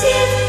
Positive.